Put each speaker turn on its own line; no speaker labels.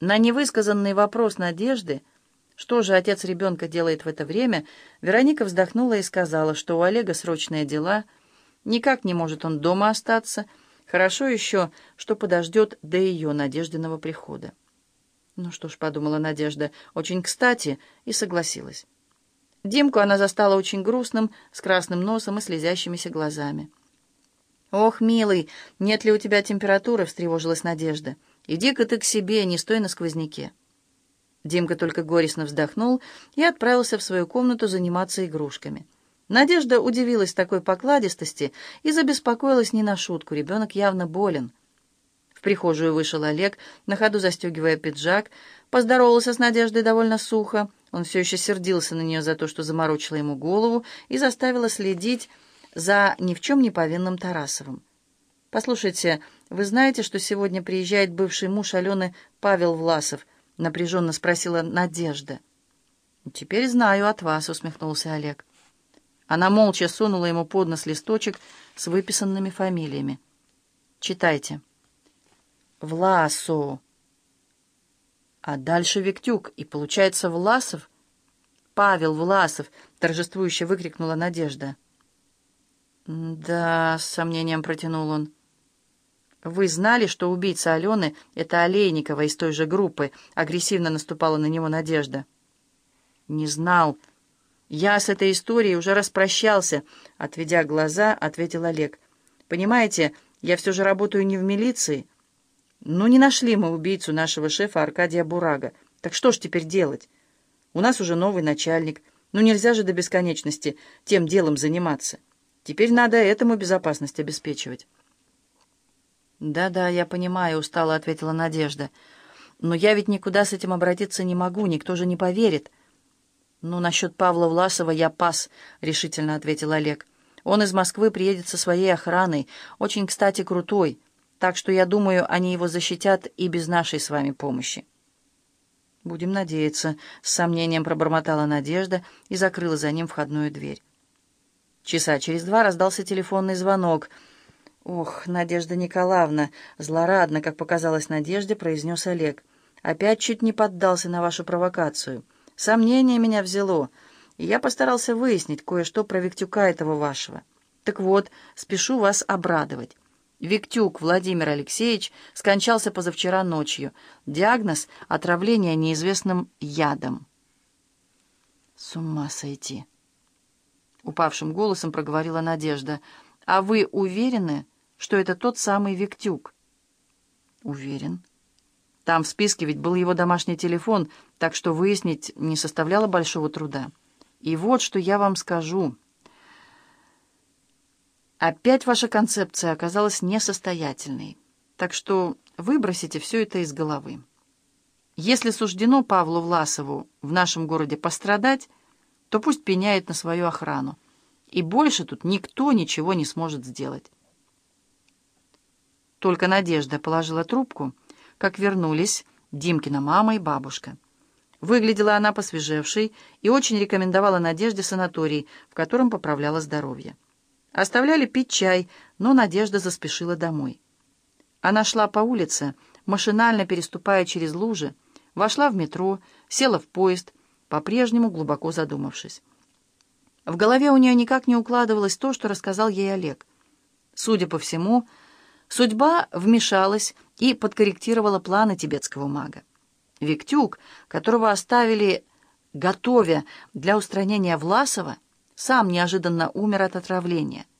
На невысказанный вопрос Надежды, что же отец ребенка делает в это время, Вероника вздохнула и сказала, что у Олега срочные дела, никак не может он дома остаться, хорошо еще, что подождет до ее Надеждиного прихода. Ну что ж, подумала Надежда, очень кстати, и согласилась. Димку она застала очень грустным, с красным носом и слезящимися глазами. «Ох, милый, нет ли у тебя температуры?» — встревожилась Надежда. «Иди-ка ты к себе, не стой на сквозняке». Димка только горестно вздохнул и отправился в свою комнату заниматься игрушками. Надежда удивилась такой покладистости и забеспокоилась не на шутку. Ребенок явно болен. В прихожую вышел Олег, на ходу застегивая пиджак, поздоровался с Надеждой довольно сухо. Он все еще сердился на нее за то, что заморочила ему голову и заставила следить за ни в чем не повинным Тарасовым. «Послушайте, вы знаете, что сегодня приезжает бывший муж Алены Павел Власов?» — напряженно спросила Надежда. «Теперь знаю от вас», — усмехнулся Олег. Она молча сунула ему под нос листочек с выписанными фамилиями. «Читайте». «Власо». А дальше Виктюк, и получается Власов. «Павел Власов!» — торжествующе выкрикнула Надежда. «Да», — с сомнением протянул он. «Вы знали, что убийца Алены — это Олейникова из той же группы?» — агрессивно наступала на него Надежда. «Не знал. Я с этой историей уже распрощался», — отведя глаза, ответил Олег. «Понимаете, я все же работаю не в милиции. Ну, не нашли мы убийцу нашего шефа Аркадия Бурага. Так что ж теперь делать? У нас уже новый начальник. Ну, нельзя же до бесконечности тем делом заниматься». Теперь надо этому безопасность обеспечивать. «Да-да, я понимаю», — устало ответила Надежда. «Но я ведь никуда с этим обратиться не могу, никто же не поверит». «Ну, насчет Павла Власова я пас», — решительно ответил Олег. «Он из Москвы приедет со своей охраной, очень, кстати, крутой, так что, я думаю, они его защитят и без нашей с вами помощи». «Будем надеяться», — с сомнением пробормотала Надежда и закрыла за ним входную дверь. Часа через два раздался телефонный звонок. «Ох, Надежда Николаевна!» — злорадно, как показалось Надежде, произнес Олег. «Опять чуть не поддался на вашу провокацию. Сомнение меня взяло, и я постарался выяснить кое-что про Виктюка этого вашего. Так вот, спешу вас обрадовать». Виктюк Владимир Алексеевич скончался позавчера ночью. Диагноз — отравление неизвестным ядом. С ума сойти упавшим голосом проговорила Надежда. «А вы уверены, что это тот самый Виктюк?» «Уверен. Там в списке ведь был его домашний телефон, так что выяснить не составляло большого труда. И вот что я вам скажу. Опять ваша концепция оказалась несостоятельной, так что выбросите все это из головы. Если суждено Павлу Власову в нашем городе пострадать, то пусть пеняет на свою охрану. И больше тут никто ничего не сможет сделать. Только Надежда положила трубку, как вернулись Димкина мама и бабушка. Выглядела она посвежевшей и очень рекомендовала Надежде санаторий, в котором поправляла здоровье. Оставляли пить чай, но Надежда заспешила домой. Она шла по улице, машинально переступая через лужи, вошла в метро, села в поезд, по-прежнему глубоко задумавшись. В голове у нее никак не укладывалось то, что рассказал ей Олег. Судя по всему, судьба вмешалась и подкорректировала планы тибетского мага. Виктюк, которого оставили готовя для устранения Власова, сам неожиданно умер от отравления —